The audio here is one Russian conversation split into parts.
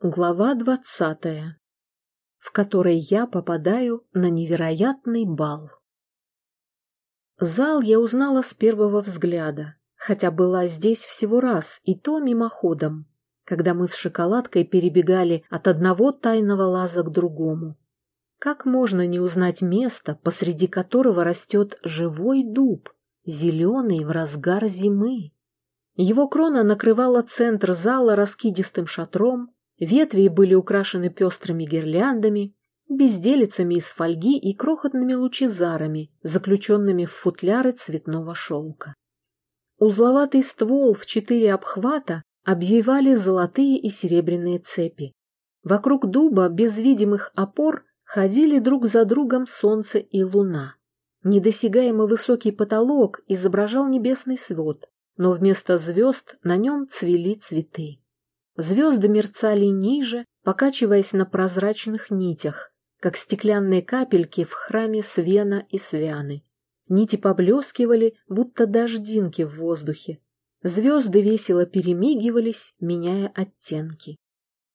Глава двадцатая, в которой я попадаю на невероятный бал. Зал я узнала с первого взгляда, хотя была здесь всего раз, и то мимоходом, когда мы с шоколадкой перебегали от одного тайного лаза к другому. Как можно не узнать место, посреди которого растет живой дуб, зеленый в разгар зимы? Его крона накрывала центр зала раскидистым шатром, Ветви были украшены пестрыми гирляндами, безделицами из фольги и крохотными лучезарами, заключенными в футляры цветного шелка. Узловатый ствол в четыре обхвата обвивали золотые и серебряные цепи. Вокруг дуба без видимых опор ходили друг за другом солнце и луна. Недосягаемо высокий потолок изображал небесный свод, но вместо звезд на нем цвели цветы. Звезды мерцали ниже, покачиваясь на прозрачных нитях, как стеклянные капельки в храме Свена и Свяны. Нити поблескивали, будто дождинки в воздухе. Звезды весело перемигивались, меняя оттенки.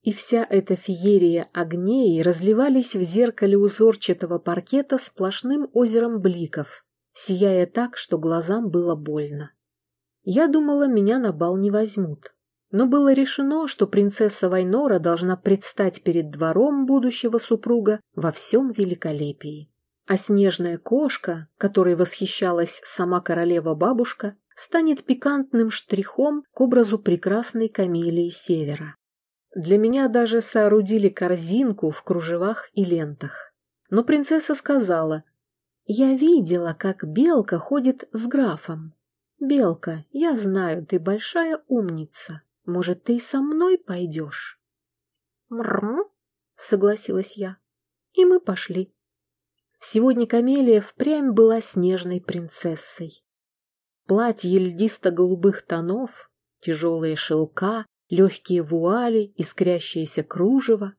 И вся эта феерия огней разливались в зеркале узорчатого паркета сплошным озером бликов, сияя так, что глазам было больно. Я думала, меня на бал не возьмут но было решено, что принцесса Вайнора должна предстать перед двором будущего супруга во всем великолепии. А снежная кошка, которой восхищалась сама королева-бабушка, станет пикантным штрихом к образу прекрасной камелии Севера. Для меня даже соорудили корзинку в кружевах и лентах. Но принцесса сказала, «Я видела, как Белка ходит с графом. Белка, я знаю, ты большая умница. Может, ты и со мной пойдешь? Мрм, согласилась я. И мы пошли. Сегодня Камелия впрямь была снежной принцессой. Платье льдисто-голубых тонов, тяжелые шелка, легкие вуали, искрящееся кружево.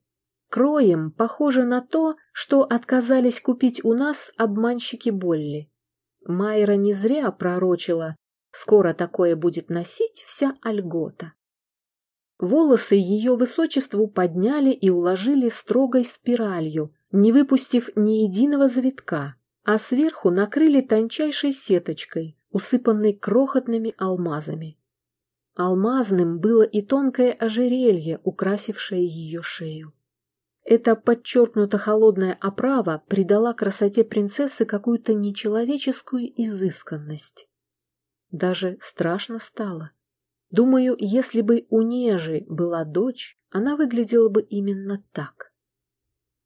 Кроем похоже на то, что отказались купить у нас обманщики Болли. Майра не зря пророчила, скоро такое будет носить вся Альгота. Волосы ее высочеству подняли и уложили строгой спиралью, не выпустив ни единого завитка, а сверху накрыли тончайшей сеточкой, усыпанной крохотными алмазами. Алмазным было и тонкое ожерелье, украсившее ее шею. Эта подчеркнуто холодная оправа придала красоте принцессы какую-то нечеловеческую изысканность. Даже страшно стало. Думаю, если бы у Нежи была дочь, она выглядела бы именно так.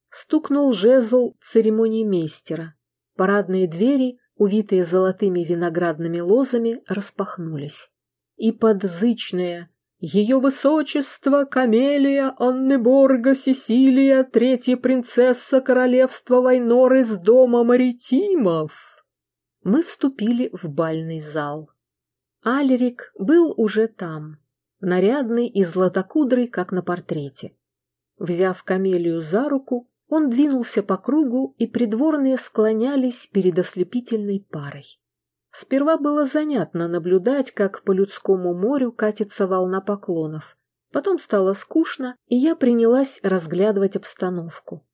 Стукнул жезл церемонии мейстера. Парадные двери, увитые золотыми виноградными лозами, распахнулись. И подзычное «Ее высочество Камелия Аннеборга Сесилия, третья принцесса королевства Вайнор из дома Маритимов!» Мы вступили в бальный зал. Алерик был уже там, нарядный и златокудрый, как на портрете. Взяв Камелию за руку, он двинулся по кругу, и придворные склонялись перед ослепительной парой. Сперва было занятно наблюдать, как по людскому морю катится волна поклонов. Потом стало скучно, и я принялась разглядывать обстановку.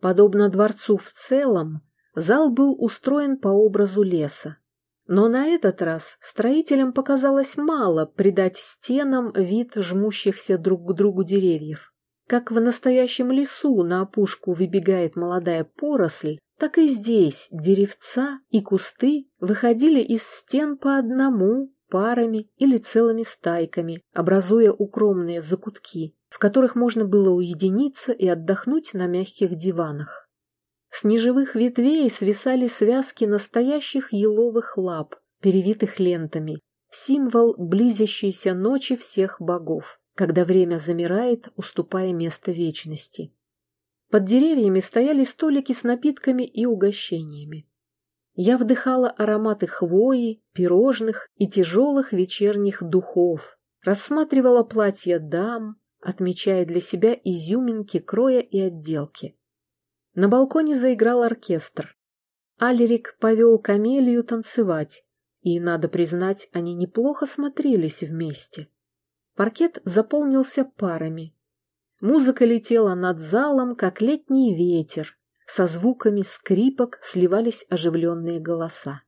Подобно дворцу в целом, зал был устроен по образу леса. Но на этот раз строителям показалось мало придать стенам вид жмущихся друг к другу деревьев. Как в настоящем лесу на опушку выбегает молодая поросль, так и здесь деревца и кусты выходили из стен по одному, парами или целыми стайками, образуя укромные закутки, в которых можно было уединиться и отдохнуть на мягких диванах. С неживых ветвей свисали связки настоящих еловых лап, перевитых лентами, символ близящейся ночи всех богов, когда время замирает, уступая место вечности. Под деревьями стояли столики с напитками и угощениями. Я вдыхала ароматы хвои, пирожных и тяжелых вечерних духов, рассматривала платья дам, отмечая для себя изюминки кроя и отделки. На балконе заиграл оркестр. Алерик повел Камелию танцевать, и, надо признать, они неплохо смотрелись вместе. Паркет заполнился парами. Музыка летела над залом, как летний ветер. Со звуками скрипок сливались оживленные голоса.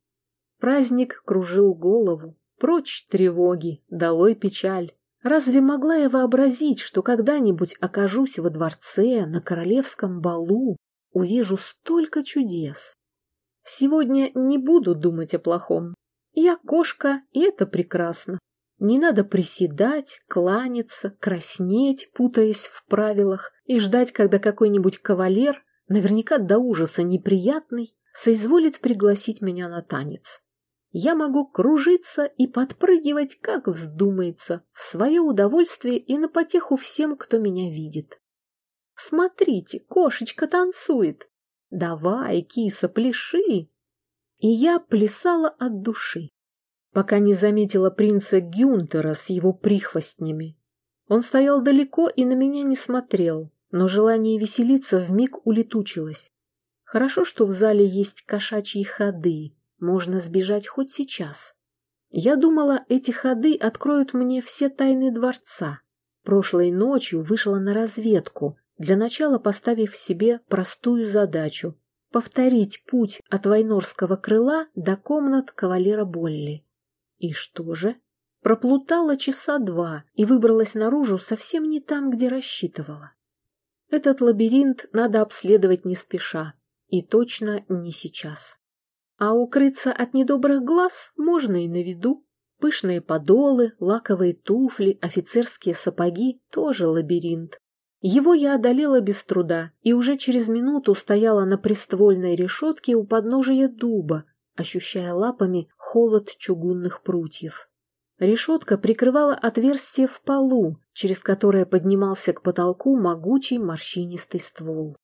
Праздник кружил голову. Прочь тревоги, долой печаль. Разве могла я вообразить, что когда-нибудь окажусь во дворце, на королевском балу, увижу столько чудес? Сегодня не буду думать о плохом. Я кошка, и это прекрасно. Не надо приседать, кланяться, краснеть, путаясь в правилах, и ждать, когда какой-нибудь кавалер, наверняка до ужаса неприятный, соизволит пригласить меня на танец. Я могу кружиться и подпрыгивать, как вздумается, в свое удовольствие и на потеху всем, кто меня видит. Смотрите, кошечка танцует. Давай, киса, пляши. И я плясала от души пока не заметила принца Гюнтера с его прихвостнями. Он стоял далеко и на меня не смотрел, но желание веселиться вмиг улетучилось. Хорошо, что в зале есть кошачьи ходы, можно сбежать хоть сейчас. Я думала, эти ходы откроют мне все тайны дворца. Прошлой ночью вышла на разведку, для начала поставив себе простую задачу — повторить путь от Вайнорского крыла до комнат кавалера Болли. И что же? Проплутала часа два и выбралась наружу совсем не там, где рассчитывала. Этот лабиринт надо обследовать не спеша, и точно не сейчас. А укрыться от недобрых глаз можно и на виду. Пышные подолы, лаковые туфли, офицерские сапоги — тоже лабиринт. Его я одолела без труда и уже через минуту стояла на приствольной решетке у подножия дуба, ощущая лапами холод чугунных прутьев. Решетка прикрывала отверстие в полу, через которое поднимался к потолку могучий морщинистый ствол.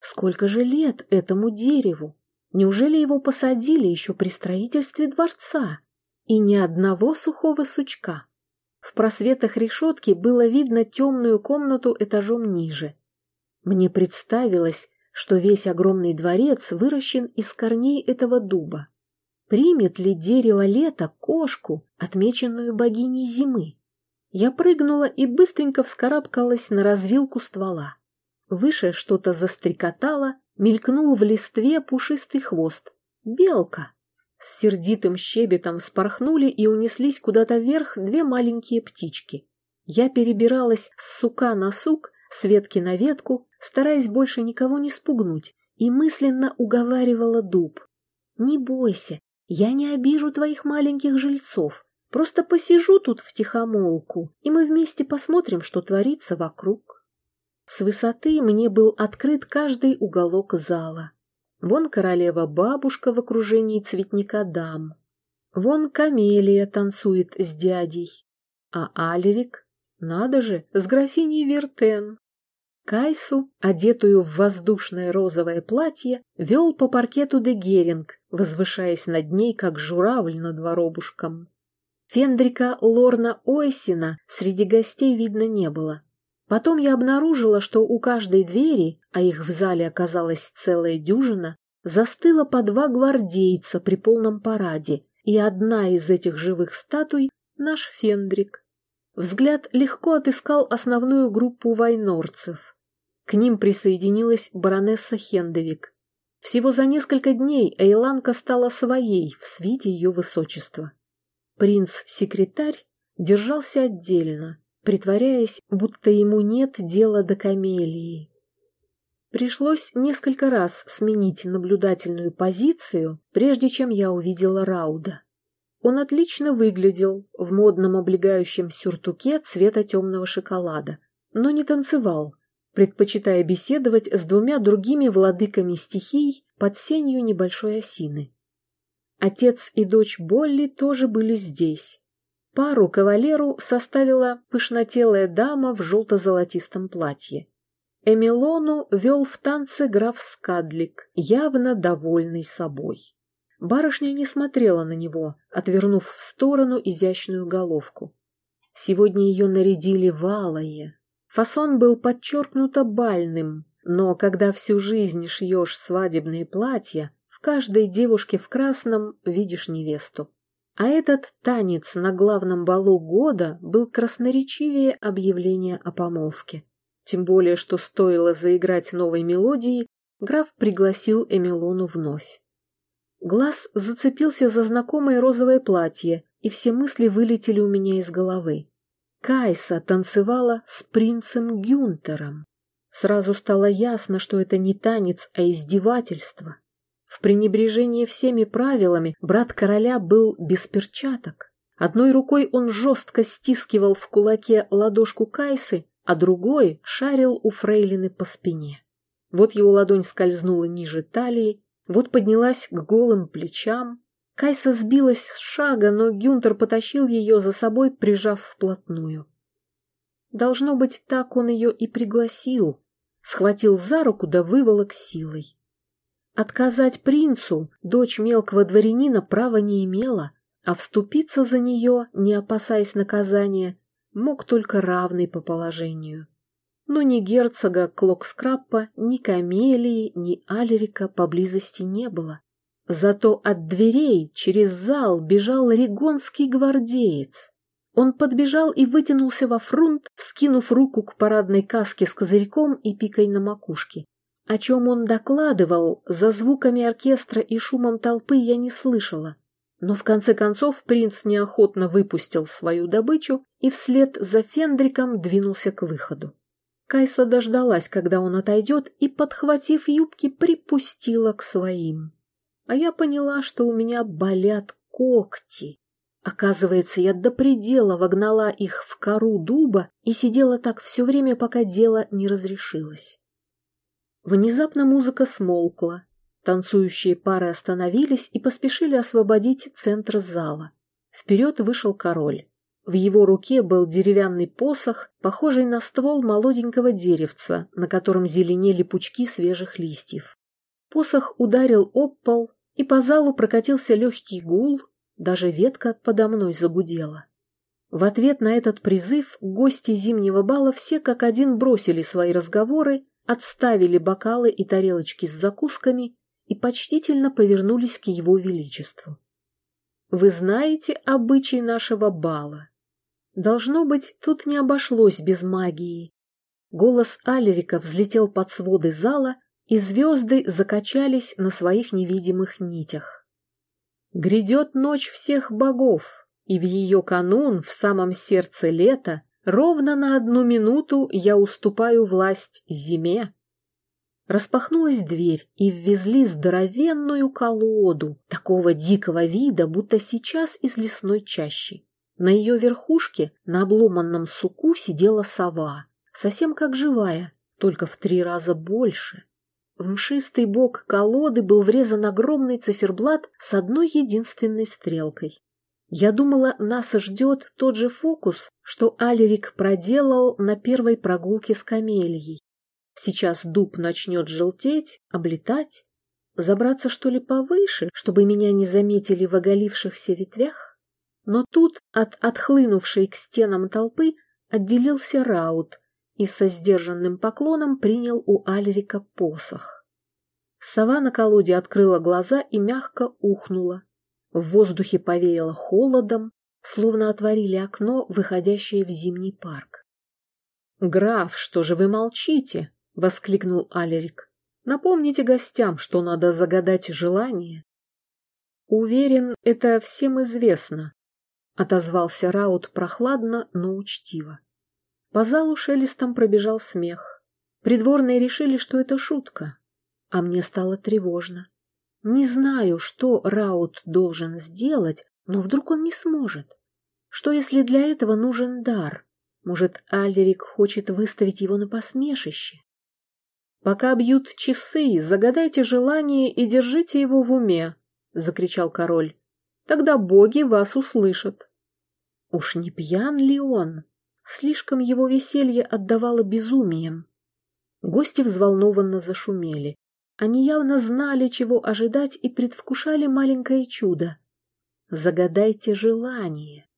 Сколько же лет этому дереву? Неужели его посадили еще при строительстве дворца? И ни одного сухого сучка. В просветах решетки было видно темную комнату этажом ниже. Мне представилось, что весь огромный дворец выращен из корней этого дуба. Примет ли дерево лета кошку, отмеченную богиней зимы? Я прыгнула и быстренько вскарабкалась на развилку ствола. Выше что-то застрекотало, мелькнул в листве пушистый хвост. Белка! С сердитым щебетом спорхнули и унеслись куда-то вверх две маленькие птички. Я перебиралась с сука на сук, с ветки на ветку, стараясь больше никого не спугнуть, и мысленно уговаривала дуб. «Не бойся, я не обижу твоих маленьких жильцов, просто посижу тут втихомолку, и мы вместе посмотрим, что творится вокруг. С высоты мне был открыт каждый уголок зала. Вон королева-бабушка в окружении цветника дам. Вон камелия танцует с дядей. А Алерик, надо же, с графиней Вертен. Кайсу, одетую в воздушное розовое платье, вел по паркету де Геринг, возвышаясь над ней, как журавль над воробушком. Фендрика Лорна Ойсина среди гостей видно не было. Потом я обнаружила, что у каждой двери, а их в зале оказалась целая дюжина, застыло по два гвардейца при полном параде, и одна из этих живых статуй — наш Фендрик. Взгляд легко отыскал основную группу войнорцев. К ним присоединилась баронесса Хендевик. Всего за несколько дней Эйланка стала своей в свите ее высочества. Принц-секретарь держался отдельно, притворяясь, будто ему нет дела до камелии. Пришлось несколько раз сменить наблюдательную позицию, прежде чем я увидела Рауда. Он отлично выглядел в модном облегающем сюртуке цвета темного шоколада, но не танцевал, предпочитая беседовать с двумя другими владыками стихий под сенью небольшой осины. Отец и дочь Болли тоже были здесь. Пару кавалеру составила пышнотелая дама в желто-золотистом платье. Эмилону вел в танце граф Скадлик, явно довольный собой. Барышня не смотрела на него, отвернув в сторону изящную головку. Сегодня ее нарядили в алое, Фасон был подчеркнуто бальным, но когда всю жизнь шьешь свадебные платья, в каждой девушке в красном видишь невесту. А этот танец на главном балу года был красноречивее объявления о помолвке. Тем более, что стоило заиграть новой мелодии, граф пригласил Эмилону вновь. Глаз зацепился за знакомое розовое платье, и все мысли вылетели у меня из головы. Кайса танцевала с принцем Гюнтером. Сразу стало ясно, что это не танец, а издевательство. В пренебрежении всеми правилами брат короля был без перчаток. Одной рукой он жестко стискивал в кулаке ладошку Кайсы, а другой шарил у фрейлины по спине. Вот его ладонь скользнула ниже талии, вот поднялась к голым плечам. Кайса сбилась с шага, но Гюнтер потащил ее за собой, прижав вплотную. Должно быть, так он ее и пригласил. Схватил за руку да выволок силой. Отказать принцу дочь мелкого дворянина права не имела, а вступиться за нее, не опасаясь наказания, мог только равный по положению. Но ни герцога Клокскраппа, ни Камелии, ни Альрика поблизости не было. Зато от дверей через зал бежал регонский гвардеец. Он подбежал и вытянулся во фрунт, вскинув руку к парадной каске с козырьком и пикой на макушке. О чем он докладывал, за звуками оркестра и шумом толпы я не слышала. Но в конце концов принц неохотно выпустил свою добычу и вслед за Фендриком двинулся к выходу. Кайса дождалась, когда он отойдет, и, подхватив юбки, припустила к своим. А я поняла, что у меня болят когти. Оказывается, я до предела вогнала их в кору дуба и сидела так все время, пока дело не разрешилось. Внезапно музыка смолкла. Танцующие пары остановились и поспешили освободить центр зала. Вперед вышел король. В его руке был деревянный посох, похожий на ствол молоденького деревца, на котором зеленели пучки свежих листьев. Посох ударил об пол, и по залу прокатился легкий гул, даже ветка подо мной загудела. В ответ на этот призыв гости зимнего бала все как один бросили свои разговоры, отставили бокалы и тарелочки с закусками и почтительно повернулись к его величеству. «Вы знаете обычай нашего бала. Должно быть, тут не обошлось без магии». Голос Алерика взлетел под своды зала, и звезды закачались на своих невидимых нитях. Грядет ночь всех богов, и в ее канун, в самом сердце лета, ровно на одну минуту я уступаю власть зиме. Распахнулась дверь, и ввезли здоровенную колоду, такого дикого вида, будто сейчас из лесной чащи. На ее верхушке, на обломанном суку, сидела сова, совсем как живая, только в три раза больше. В мшистый бок колоды был врезан огромный циферблат с одной единственной стрелкой. Я думала, нас ждет тот же фокус, что Алерик проделал на первой прогулке с камелией. Сейчас дуб начнет желтеть, облетать, забраться что ли повыше, чтобы меня не заметили в оголившихся ветвях. Но тут от отхлынувшей к стенам толпы отделился Раут, и со сдержанным поклоном принял у Альрика посох. Сова на колоде открыла глаза и мягко ухнула. В воздухе повеяло холодом, словно отворили окно, выходящее в зимний парк. «Граф, что же вы молчите?» — воскликнул Алерик. «Напомните гостям, что надо загадать желание». «Уверен, это всем известно», — отозвался Раут прохладно, но учтиво. По залу шелестом пробежал смех. Придворные решили, что это шутка, а мне стало тревожно. Не знаю, что Раут должен сделать, но вдруг он не сможет. Что, если для этого нужен дар? Может, Альдерик хочет выставить его на посмешище? «Пока бьют часы, загадайте желание и держите его в уме», — закричал король. «Тогда боги вас услышат». Уж не пьян ли он? Слишком его веселье отдавало безумием. Гости взволнованно зашумели. Они явно знали, чего ожидать, и предвкушали маленькое чудо. Загадайте желание.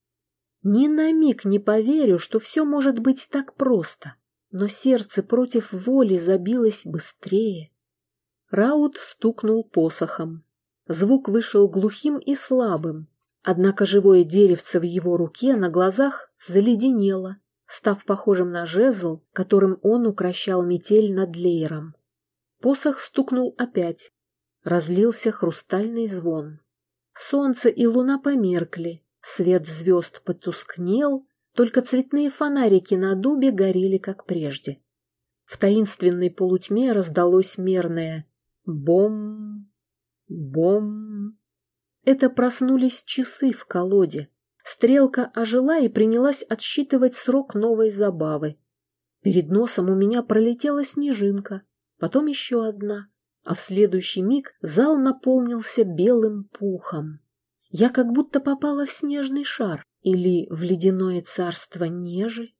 Ни на миг не поверю, что все может быть так просто, но сердце против воли забилось быстрее. Раут стукнул посохом. Звук вышел глухим и слабым, однако живое деревце в его руке на глазах заледенело став похожим на жезл, которым он укращал метель над леером. Посох стукнул опять. Разлился хрустальный звон. Солнце и луна померкли, свет звезд потускнел, только цветные фонарики на дубе горели, как прежде. В таинственной полутьме раздалось мерное «бом, бом». Это проснулись часы в колоде. Стрелка ожила и принялась отсчитывать срок новой забавы. Перед носом у меня пролетела снежинка, потом еще одна, а в следующий миг зал наполнился белым пухом. Я как будто попала в снежный шар или в ледяное царство нежи.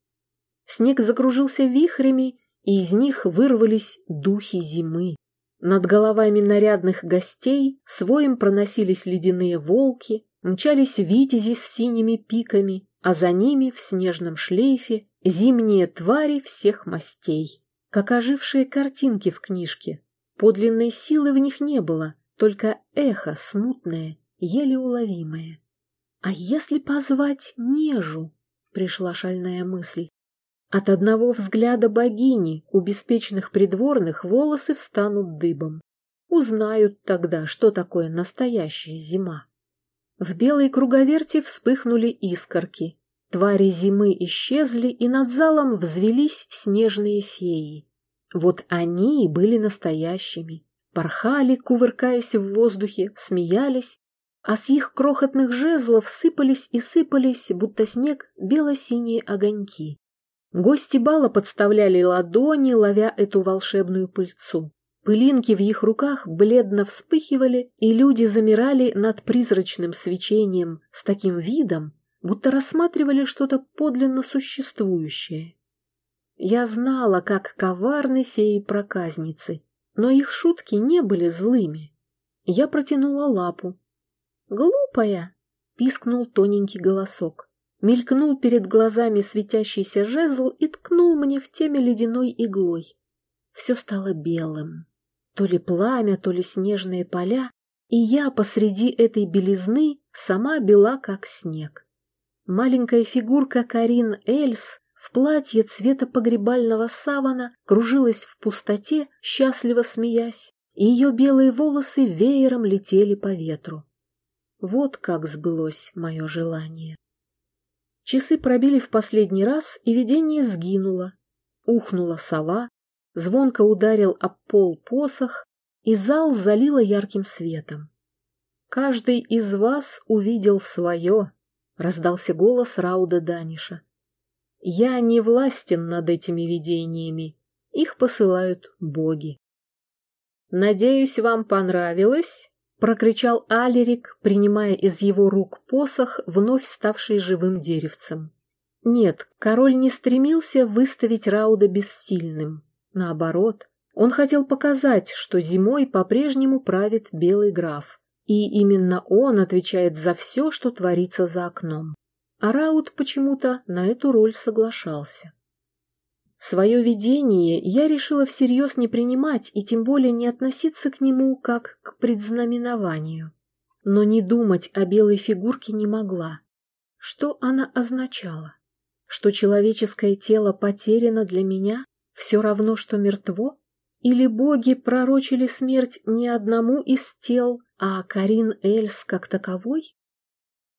Снег закружился вихрями, и из них вырвались духи зимы. Над головами нарядных гостей своим проносились ледяные волки, мчались витязи с синими пиками, а за ними в снежном шлейфе зимние твари всех мастей, как ожившие картинки в книжке. Подлинной силы в них не было, только эхо смутное, еле уловимое. «А если позвать Нежу?» — пришла шальная мысль. От одного взгляда богини у беспечных придворных волосы встанут дыбом. Узнают тогда, что такое настоящая зима. В белой круговерти вспыхнули искорки. Твари зимы исчезли, и над залом взвелись снежные феи. Вот они и были настоящими. Порхали, кувыркаясь в воздухе, смеялись, а с их крохотных жезлов сыпались и сыпались, будто снег, бело-синие огоньки. Гости бала подставляли ладони, ловя эту волшебную пыльцу. Пылинки в их руках бледно вспыхивали, и люди замирали над призрачным свечением с таким видом, будто рассматривали что-то подлинно существующее. Я знала, как коварны феи-проказницы, но их шутки не были злыми. Я протянула лапу. «Глупая!» — пискнул тоненький голосок. Мелькнул перед глазами светящийся жезл и ткнул мне в теме ледяной иглой. Все стало белым. То ли пламя, то ли снежные поля, и я посреди этой белизны сама бела, как снег. Маленькая фигурка Карин Эльс в платье цвета погребального савана кружилась в пустоте, счастливо смеясь, и ее белые волосы веером летели по ветру. Вот как сбылось мое желание. Часы пробили в последний раз, и видение сгинуло. Ухнула сова, звонко ударил об пол посох, и зал залило ярким светом. «Каждый из вас увидел свое», — раздался голос Рауда Даниша. «Я не властен над этими видениями, их посылают боги». «Надеюсь, вам понравилось?» — прокричал Алерик, принимая из его рук посох, вновь ставший живым деревцем. Нет, король не стремился выставить Рауда бессильным. Наоборот, он хотел показать, что зимой по-прежнему правит белый граф, и именно он отвечает за все, что творится за окном. А Раут почему-то на эту роль соглашался. Свое видение я решила всерьез не принимать и тем более не относиться к нему как к предзнаменованию. Но не думать о белой фигурке не могла. Что она означала? Что человеческое тело потеряно для меня? все равно, что мертво? Или боги пророчили смерть не одному из тел, а Карин Эльс как таковой?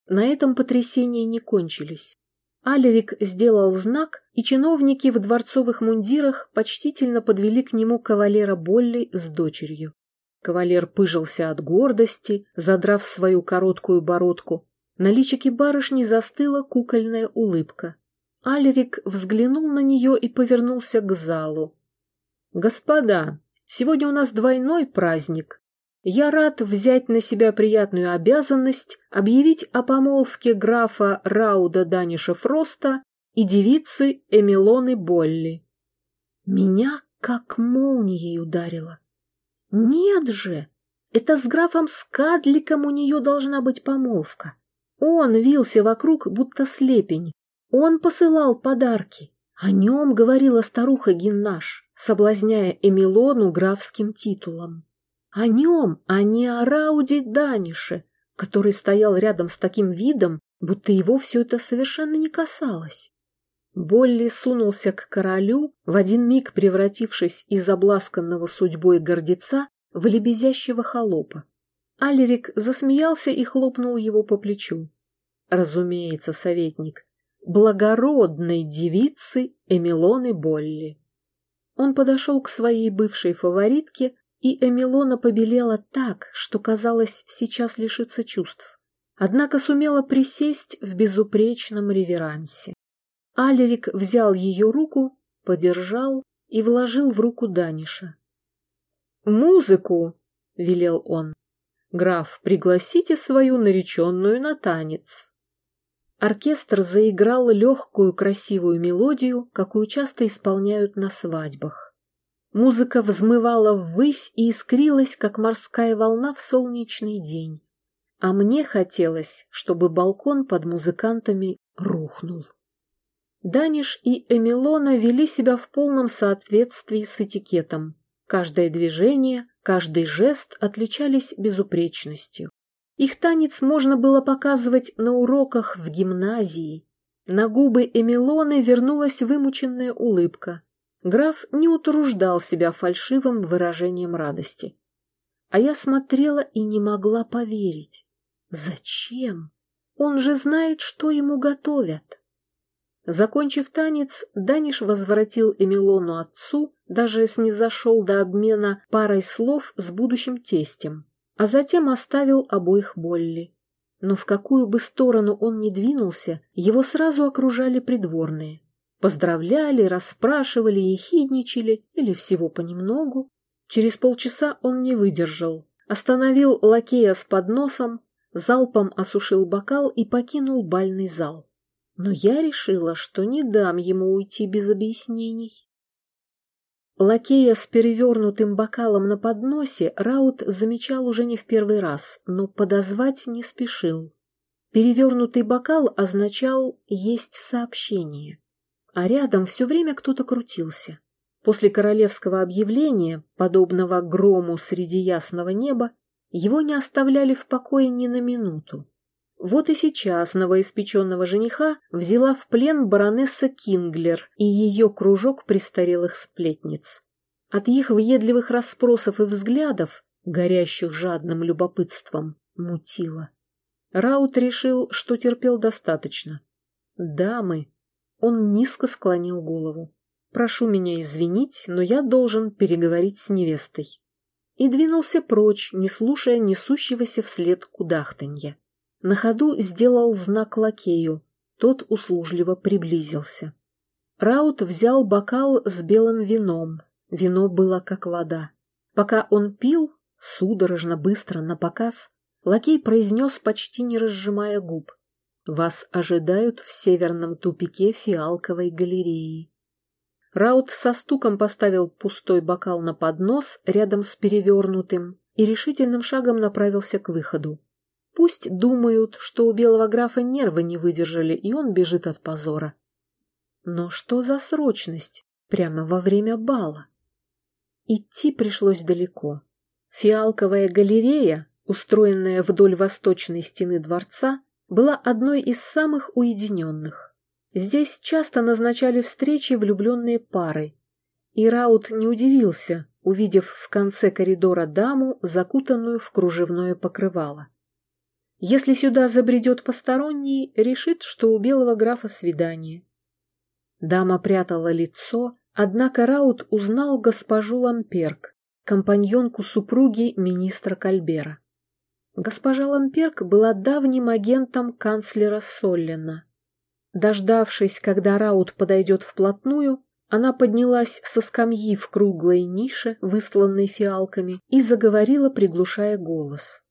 На этом потрясения не кончились. Алерик сделал знак, и чиновники в дворцовых мундирах почтительно подвели к нему кавалера Болли с дочерью. Кавалер пыжился от гордости, задрав свою короткую бородку. На личике барышни застыла кукольная улыбка. Алерик взглянул на нее и повернулся к залу. «Господа, сегодня у нас двойной праздник. Я рад взять на себя приятную обязанность объявить о помолвке графа Рауда Даниша Фроста и девицы Эмилоны Болли». Меня как молнией ударило. «Нет же! Это с графом Скадликом у нее должна быть помолвка. Он вился вокруг, будто слепень, он посылал подарки. О нем говорила старуха Геннаш, соблазняя Эмилону графским титулом. О нем, а не о Рауде Данише, который стоял рядом с таким видом, будто его все это совершенно не касалось. Болли сунулся к королю, в один миг превратившись из обласканного судьбой гордеца в лебезящего холопа. Алерик засмеялся и хлопнул его по плечу. Разумеется, советник. Благородной девицы Эмилоны Болли. Он подошел к своей бывшей фаворитке, и Эмилона побелела так, что, казалось, сейчас лишится чувств. Однако сумела присесть в безупречном реверансе. Алерик взял ее руку, подержал и вложил в руку Даниша. «Музыку!» — велел он. «Граф, пригласите свою нареченную на танец». Оркестр заиграл легкую красивую мелодию, какую часто исполняют на свадьбах. Музыка взмывала ввысь и искрилась, как морская волна в солнечный день. А мне хотелось, чтобы балкон под музыкантами рухнул. Даниш и Эмилона вели себя в полном соответствии с этикетом. Каждое движение, каждый жест отличались безупречностью. Их танец можно было показывать на уроках в гимназии. На губы Эмилоны вернулась вымученная улыбка. Граф не утруждал себя фальшивым выражением радости. А я смотрела и не могла поверить. Зачем? Он же знает, что ему готовят. Закончив танец, Даниш возвратил Эмилону отцу, даже снизошел до обмена парой слов с будущим тестем, а затем оставил обоих Болли. Но в какую бы сторону он ни двинулся, его сразу окружали придворные. Поздравляли, расспрашивали, ехидничали или всего понемногу. Через полчаса он не выдержал, остановил лакея с подносом, залпом осушил бокал и покинул бальный зал но я решила, что не дам ему уйти без объяснений. Лакея с перевернутым бокалом на подносе Раут замечал уже не в первый раз, но подозвать не спешил. Перевернутый бокал означал «есть сообщение», а рядом все время кто-то крутился. После королевского объявления, подобного грому среди ясного неба, его не оставляли в покое ни на минуту. Вот и сейчас новоиспеченного жениха взяла в плен баронесса Кинглер и ее кружок престарелых сплетниц. От их въедливых расспросов и взглядов, горящих жадным любопытством, мутило. Раут решил, что терпел достаточно. «Дамы!» Он низко склонил голову. «Прошу меня извинить, но я должен переговорить с невестой». И двинулся прочь, не слушая несущегося вслед кудахтанья. На ходу сделал знак лакею. Тот услужливо приблизился. Раут взял бокал с белым вином. Вино было как вода. Пока он пил, судорожно, быстро, на показ, лакей произнес, почти не разжимая губ. «Вас ожидают в северном тупике фиалковой галереи». Раут со стуком поставил пустой бокал на поднос рядом с перевернутым и решительным шагом направился к выходу. Пусть думают, что у белого графа нервы не выдержали, и он бежит от позора. Но что за срочность прямо во время бала? Идти пришлось далеко. Фиалковая галерея, устроенная вдоль восточной стены дворца, была одной из самых уединенных. Здесь часто назначали встречи влюбленные пары, и Раут не удивился, увидев в конце коридора даму, закутанную в кружевное покрывало. Если сюда забредет посторонний, решит, что у белого графа свидание. Дама прятала лицо, однако Раут узнал госпожу Ламперк, компаньонку супруги министра Кальбера. Госпожа Ламперк была давним агентом канцлера Соллина. Дождавшись, когда Раут подойдет вплотную, она поднялась со скамьи в круглой нише, высланной фиалками, и заговорила, приглушая голос.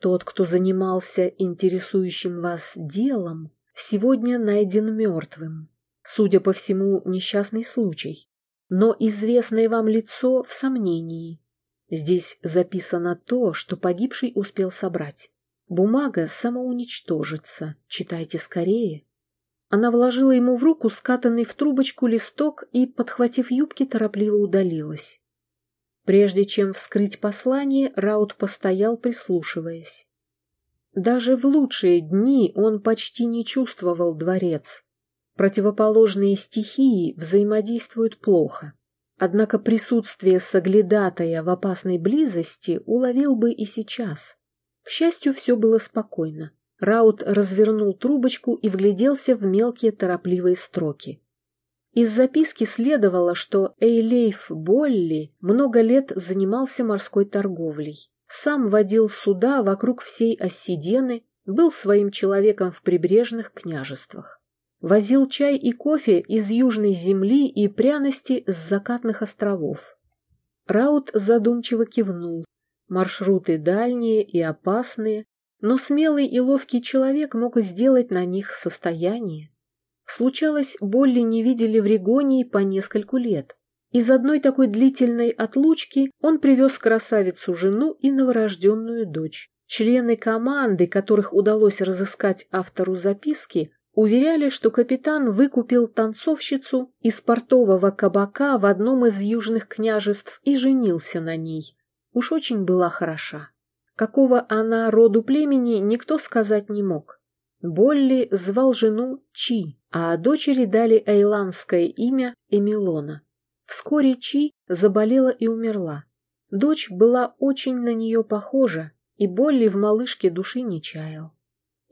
Тот, кто занимался интересующим вас делом, сегодня найден мертвым. Судя по всему, несчастный случай. Но известное вам лицо в сомнении. Здесь записано то, что погибший успел собрать. Бумага самоуничтожится. Читайте скорее. Она вложила ему в руку скатанный в трубочку листок и, подхватив юбки, торопливо удалилась. Прежде чем вскрыть послание, Раут постоял, прислушиваясь. Даже в лучшие дни он почти не чувствовал дворец. противоположные стихии взаимодействуют плохо. Однако присутствие соглядатая в опасной близости уловил бы и сейчас. К счастью, все было спокойно. Раут развернул трубочку и вгляделся в мелкие торопливые строки. Из записки следовало, что Эйлейф Болли много лет занимался морской торговлей. Сам водил суда вокруг всей Осидены, был своим человеком в прибрежных княжествах. Возил чай и кофе из южной земли и пряности с закатных островов. Раут задумчиво кивнул. Маршруты дальние и опасные, но смелый и ловкий человек мог сделать на них состояние. Случалось, Болли не видели в Регонии по нескольку лет. Из одной такой длительной отлучки он привез красавицу жену и новорожденную дочь. Члены команды, которых удалось разыскать автору записки, уверяли, что капитан выкупил танцовщицу из портового кабака в одном из южных княжеств и женился на ней. Уж очень была хороша. Какого она роду племени, никто сказать не мог. Болли звал жену Чи, а дочери дали эйландское имя Эмилона. Вскоре Чи заболела и умерла. Дочь была очень на нее похожа, и Болли в малышке души не чаял.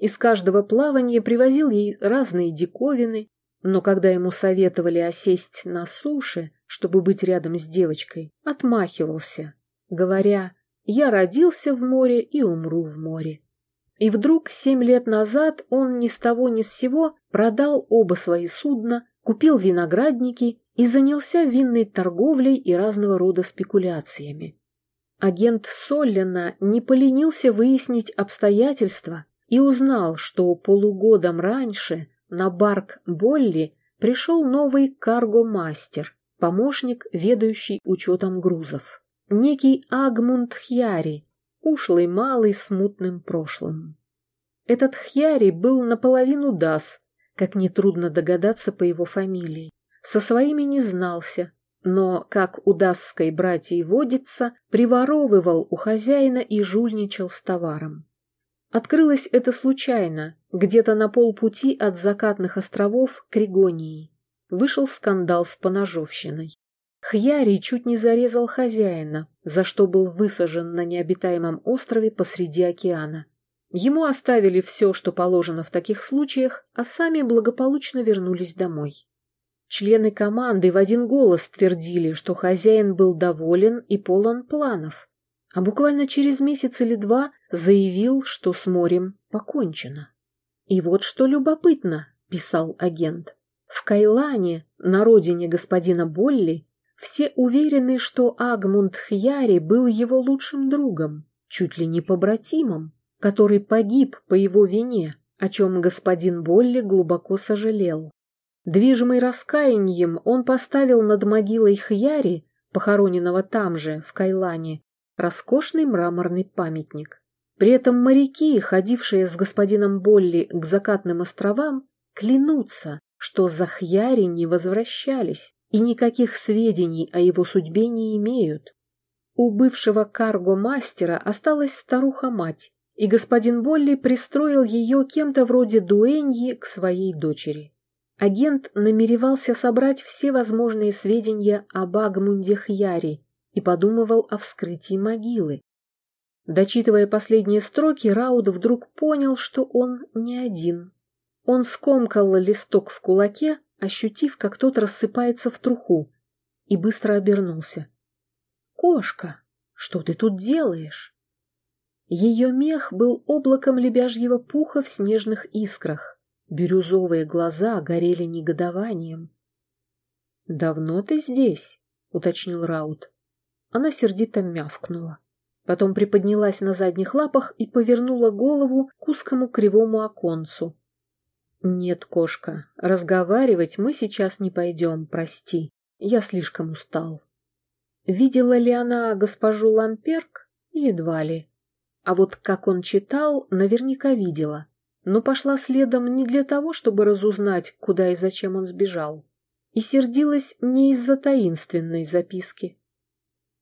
Из каждого плавания привозил ей разные диковины, но когда ему советовали осесть на суше, чтобы быть рядом с девочкой, отмахивался, говоря «Я родился в море и умру в море». И вдруг семь лет назад он ни с того ни с сего продал оба свои судна, купил виноградники и занялся винной торговлей и разного рода спекуляциями. Агент Соллина не поленился выяснить обстоятельства и узнал, что полугодом раньше на барк Болли пришел новый карго-мастер, помощник, ведающий учетом грузов. Некий Агмунд Хьяри, ушлый малый с мутным прошлым. Этот Хьяри был наполовину дас, как нетрудно догадаться по его фамилии. Со своими не знался, но, как у дасской братьей водится, приворовывал у хозяина и жульничал с товаром. Открылось это случайно, где-то на полпути от закатных островов к Регонии. Вышел скандал с поножовщиной. Хьяри чуть не зарезал хозяина, за что был высажен на необитаемом острове посреди океана. Ему оставили все, что положено в таких случаях, а сами благополучно вернулись домой. Члены команды в один голос твердили, что хозяин был доволен и полон планов, а буквально через месяц или два заявил, что с морем покончено. И вот что любопытно, писал агент. В Кайлане, на родине господина Болли, все уверены, что Агмунд Хьяри был его лучшим другом, чуть ли не побратимом, который погиб по его вине, о чем господин Болли глубоко сожалел. Движимый раскаянием, он поставил над могилой Хьяри, похороненного там же, в Кайлане, роскошный мраморный памятник. При этом моряки, ходившие с господином Болли к закатным островам, клянутся, что Захьяри не возвращались и никаких сведений о его судьбе не имеют. У бывшего карго-мастера осталась старуха-мать, и господин Болли пристроил ее кем-то вроде дуэньи к своей дочери. Агент намеревался собрать все возможные сведения об Агмунде Хьяри и подумывал о вскрытии могилы. Дочитывая последние строки, Рауд вдруг понял, что он не один. Он скомкал листок в кулаке, ощутив, как тот рассыпается в труху, и быстро обернулся. «Кошка, что ты тут делаешь?» Ее мех был облаком лебяжьего пуха в снежных искрах. Бирюзовые глаза горели негодованием. «Давно ты здесь?» — уточнил Раут. Она сердито мявкнула. Потом приподнялась на задних лапах и повернула голову к узкому кривому оконцу. «Нет, кошка, разговаривать мы сейчас не пойдем, прости. Я слишком устал». Видела ли она госпожу Ламперк? Едва ли. А вот как он читал, наверняка видела. Но пошла следом не для того, чтобы разузнать, куда и зачем он сбежал. И сердилась не из-за таинственной записки.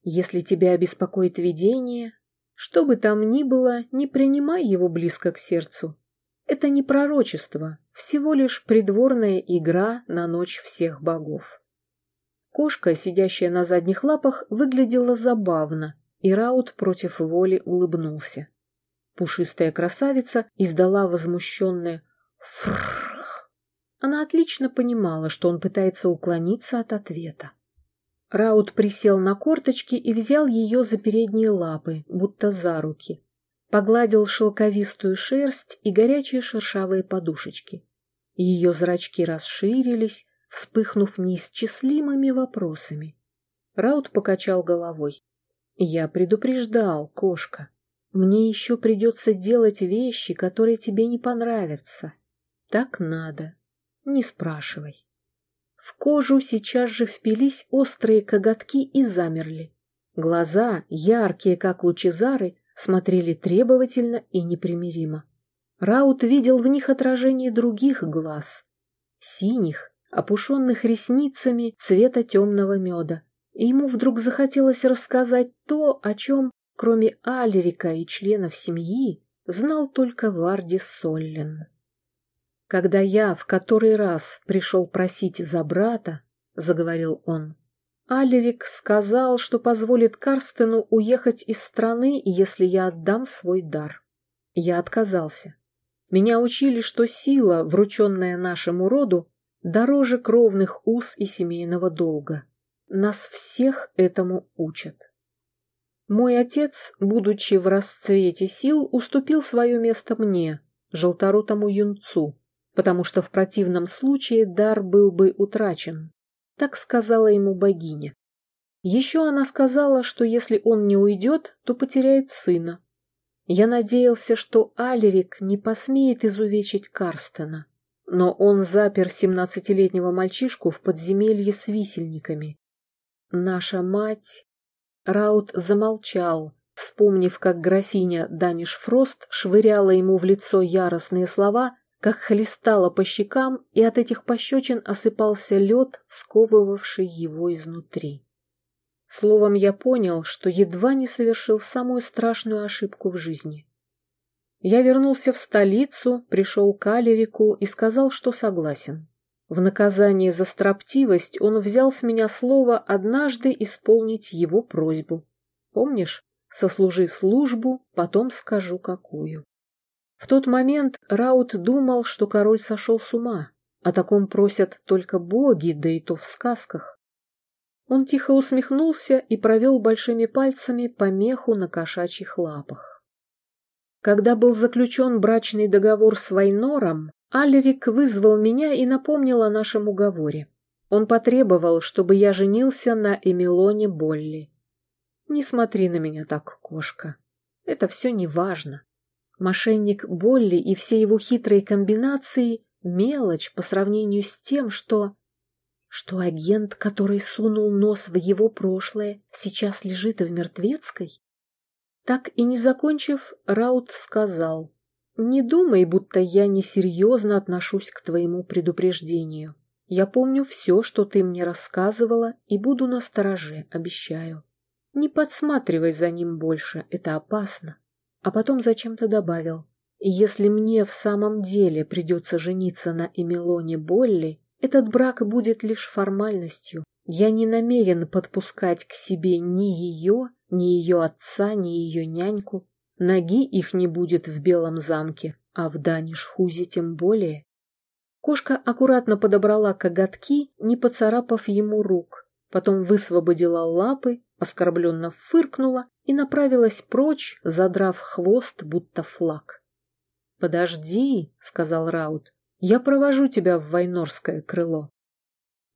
Если тебя беспокоит видение, что бы там ни было, не принимай его близко к сердцу. Это не пророчество, всего лишь придворная игра на ночь всех богов. Кошка, сидящая на задних лапах, выглядела забавно, и Раут против воли улыбнулся. Пушистая красавица издала возмущенное «фррррх». Она отлично понимала, что он пытается уклониться от ответа. Раут присел на корточки и взял ее за передние лапы, будто за руки. Погладил шелковистую шерсть и горячие шершавые подушечки. Ее зрачки расширились, вспыхнув неисчислимыми вопросами. Раут покачал головой. «Я предупреждал, кошка. Мне еще придется делать вещи, которые тебе не понравятся. Так надо. Не спрашивай». В кожу сейчас же впились острые коготки и замерли. Глаза, яркие как лучезары, смотрели требовательно и непримиримо. Раут видел в них отражение других глаз, синих, опушенных ресницами цвета темного меда. И ему вдруг захотелось рассказать то, о чем, кроме Алерика и членов семьи, знал только Варди Соллен. Когда я в который раз пришел просить за брата, — заговорил он, — Алерик сказал, что позволит Карстену уехать из страны, если я отдам свой дар. Я отказался. Меня учили, что сила, врученная нашему роду, дороже кровных уз и семейного долга. Нас всех этому учат. Мой отец, будучи в расцвете сил, уступил свое место мне, желторотому юнцу, потому что в противном случае дар был бы утрачен. Так сказала ему богиня. Еще она сказала, что если он не уйдет, то потеряет сына. Я надеялся, что Алерик не посмеет изувечить Карстена, но он запер семнадцатилетнего мальчишку в подземелье с висельниками. Наша мать... Раут замолчал, вспомнив, как графиня Даниш Фрост швыряла ему в лицо яростные слова как хлестало по щекам, и от этих пощечин осыпался лед, сковывавший его изнутри. Словом, я понял, что едва не совершил самую страшную ошибку в жизни. Я вернулся в столицу, пришел к Алерику и сказал, что согласен. В наказание за строптивость он взял с меня слово однажды исполнить его просьбу. Помнишь? Сослужи службу, потом скажу какую. В тот момент Раут думал, что король сошел с ума. О таком просят только боги, да и то в сказках. Он тихо усмехнулся и провел большими пальцами по меху на кошачьих лапах. Когда был заключен брачный договор с Вайнором, Алерик вызвал меня и напомнил о нашем уговоре. Он потребовал, чтобы я женился на Эмилоне Болли. Не смотри на меня так, кошка. Это все не важно. Мошенник Болли и все его хитрые комбинации — мелочь по сравнению с тем, что... Что агент, который сунул нос в его прошлое, сейчас лежит в мертвецкой? Так и не закончив, Раут сказал, «Не думай, будто я несерьезно отношусь к твоему предупреждению. Я помню все, что ты мне рассказывала, и буду настороже, обещаю. Не подсматривай за ним больше, это опасно а потом зачем-то добавил. «Если мне в самом деле придется жениться на Эмилоне Болли, этот брак будет лишь формальностью. Я не намерен подпускать к себе ни ее, ни ее отца, ни ее няньку. Ноги их не будет в Белом замке, а в Данишхузе тем более». Кошка аккуратно подобрала коготки, не поцарапав ему рук, потом высвободила лапы, оскорбленно фыркнула и направилась прочь, задрав хвост, будто флаг. «Подожди», — сказал Раут, — «я провожу тебя в Вайнорское крыло».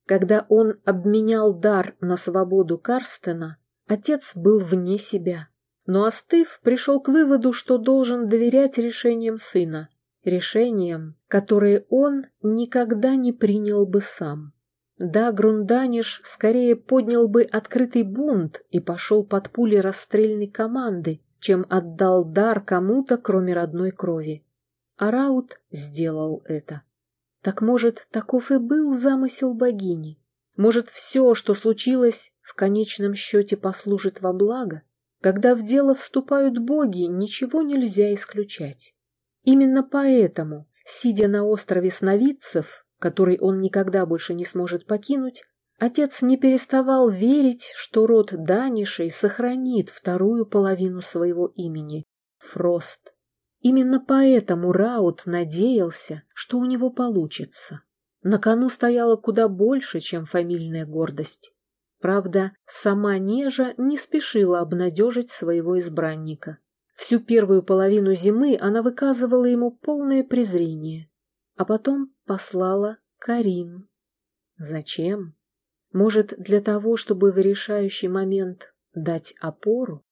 Когда он обменял дар на свободу Карстена, отец был вне себя. Но остыв, пришел к выводу, что должен доверять решениям сына, решениям, которые он никогда не принял бы сам. Да, Грунданиш скорее поднял бы открытый бунт и пошел под пули расстрельной команды, чем отдал дар кому-то, кроме родной крови. А Раут сделал это. Так может, таков и был замысел богини? Может, все, что случилось, в конечном счете послужит во благо? Когда в дело вступают боги, ничего нельзя исключать. Именно поэтому Сидя на острове Сновидцев, который он никогда больше не сможет покинуть, отец не переставал верить, что род Данишей сохранит вторую половину своего имени – Фрост. Именно поэтому Раут надеялся, что у него получится. На кону стояло куда больше, чем фамильная гордость. Правда, сама Нежа не спешила обнадежить своего избранника. Всю первую половину зимы она выказывала ему полное презрение, а потом послала Карин. Зачем? Может, для того, чтобы в решающий момент дать опору?